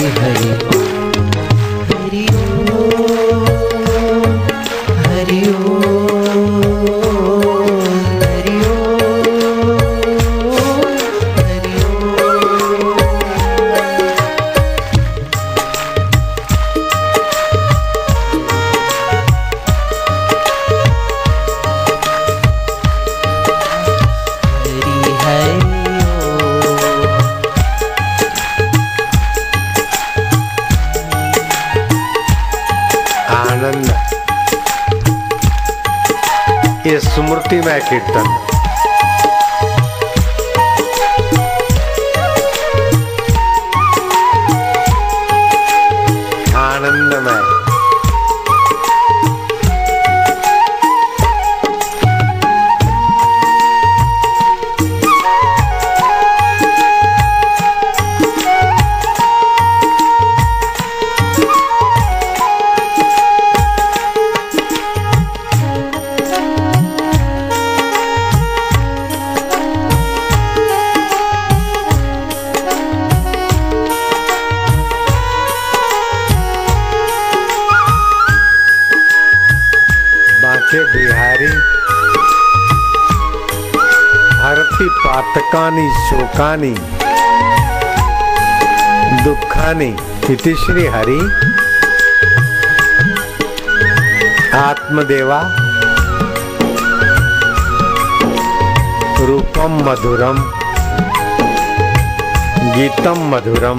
हरि ये स्मृति में कीर्तन आनंदमय बांके पातकानि शोकानि दुःखानि, इति श्री हरि। आत्मदेवा। रूपम मधुरम। गीतम मधुरम।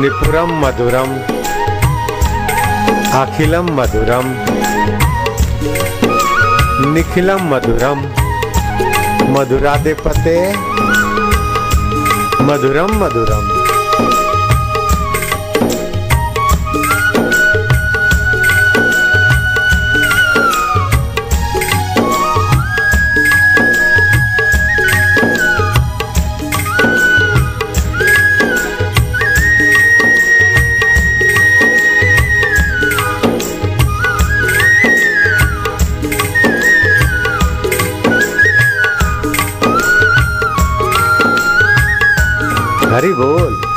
निपुरम मधुरम। अखिलम मधुरम। निखिलम मधुरम। मधुराधिपते मधुरम मधुरम। हरि बोल।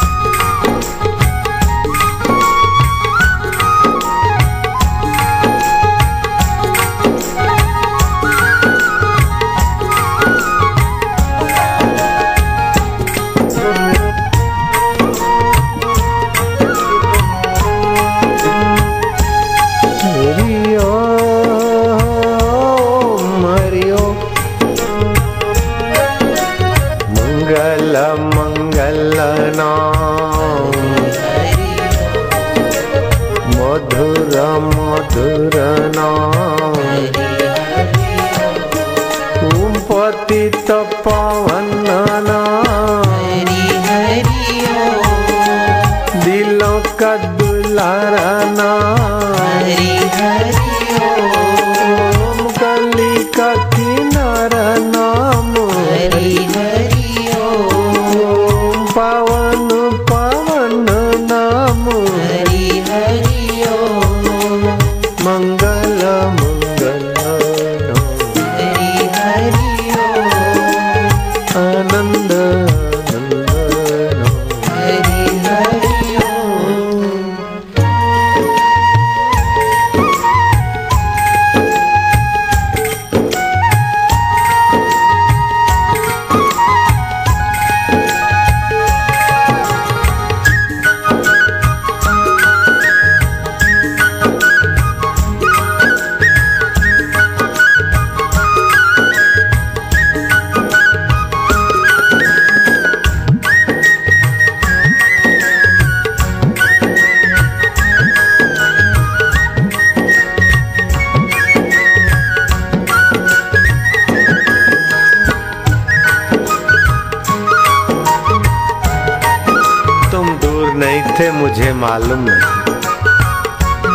मालूम नहीं।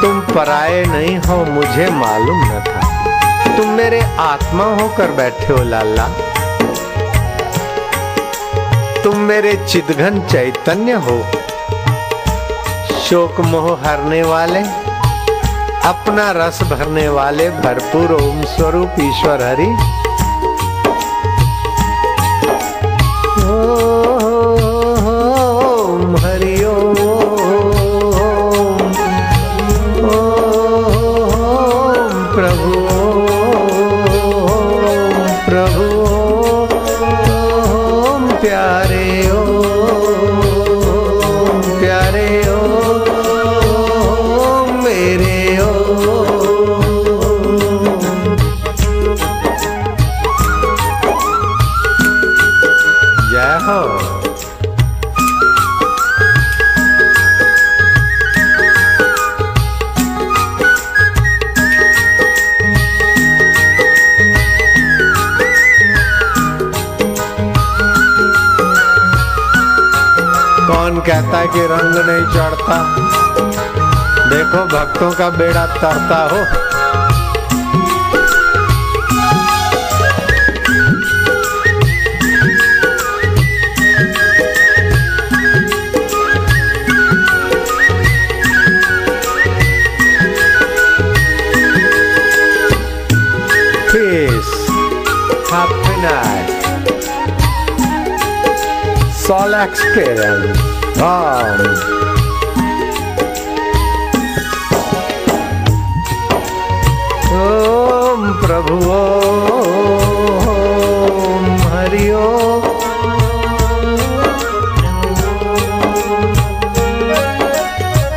तुम पराए नहीं हो, मुझे मालूम न था। तुम मेरे आत्मा होकर बैठे हो, लाला। तुम मेरे चिदघन चैतन्य हो। शोक मोह हरने वाले, अपना रस भरने वाले, भरपूर ओम स्वरूप ईश्वर हरि। कि रंग नहीं चढ़ता देखो भक्तों का बेड़ा तरता हो night. Soul experience. ओम प्रभु, ओम हरि, ओम।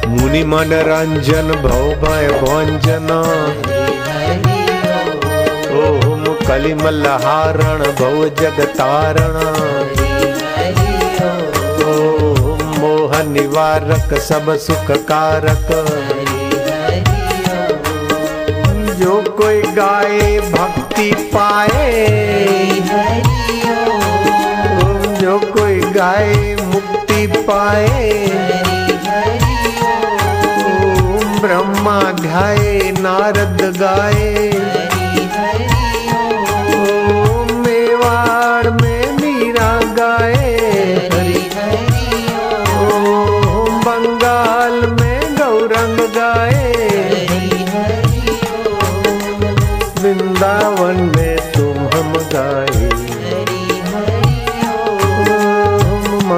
मुनि मन रंजन भव भय भंजन ओम कलिमल्हारण भव जगतारण ओम निवारक, सब सुख कारक जो कोई गाए, भक्ति पाए। जो कोई गाए, मुक्ति पाए। ब्रह्मा ध्याए नारद गाए। वृंदावन में तुम हम गाए। ओम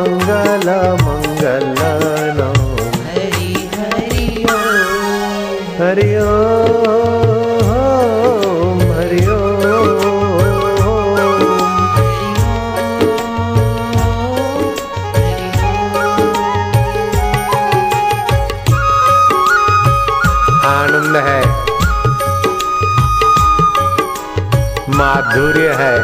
माधुर्य है।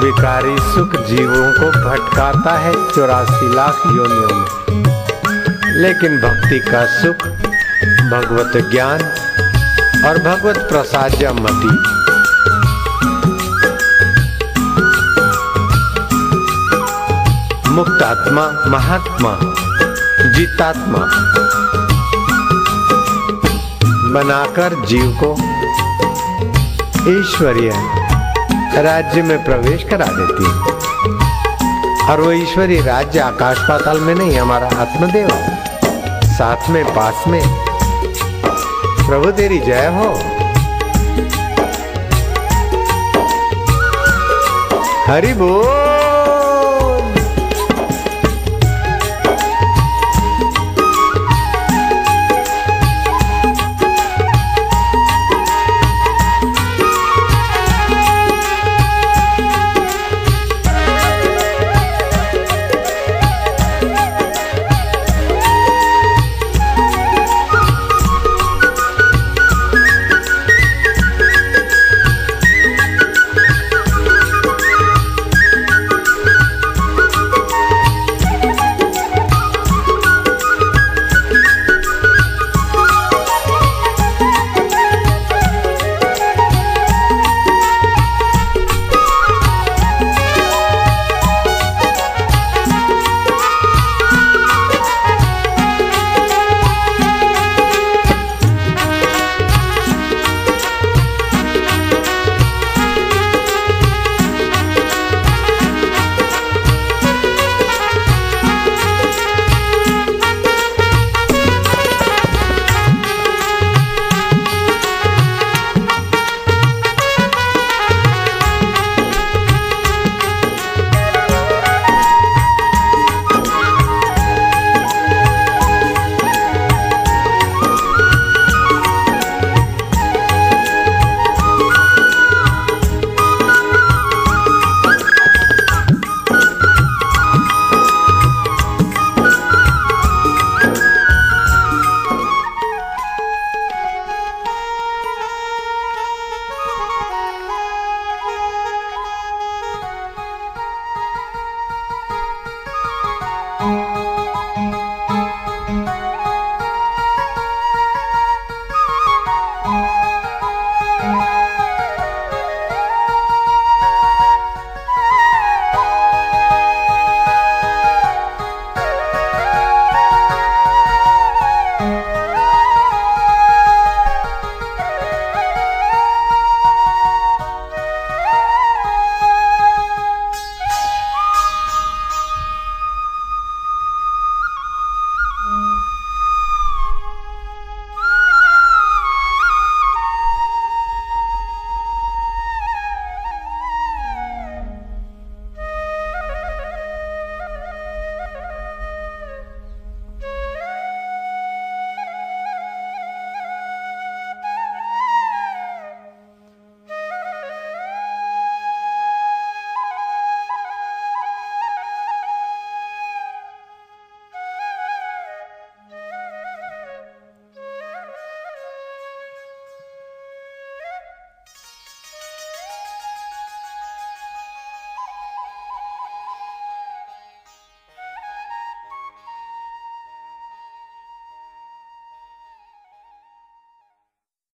विकारी सुख जीवों को भटकाता है चौरासी लाख योनियों में। लेकिन भक्ति का सुख, भगवत ज्ञान और भगवत प्रसाद मति। मुक्त आत्मा महात्मा, जीतात्मा। बनाकर जीव को ईश्वरीय राज्य में प्रवेश करा देती है। और वो ईश्वरीय राज्य आकाश पाताल में नहीं, हमारा आत्मदेव। साथ में, पास में। प्रभु, तेरी जय हो। हरि बोल।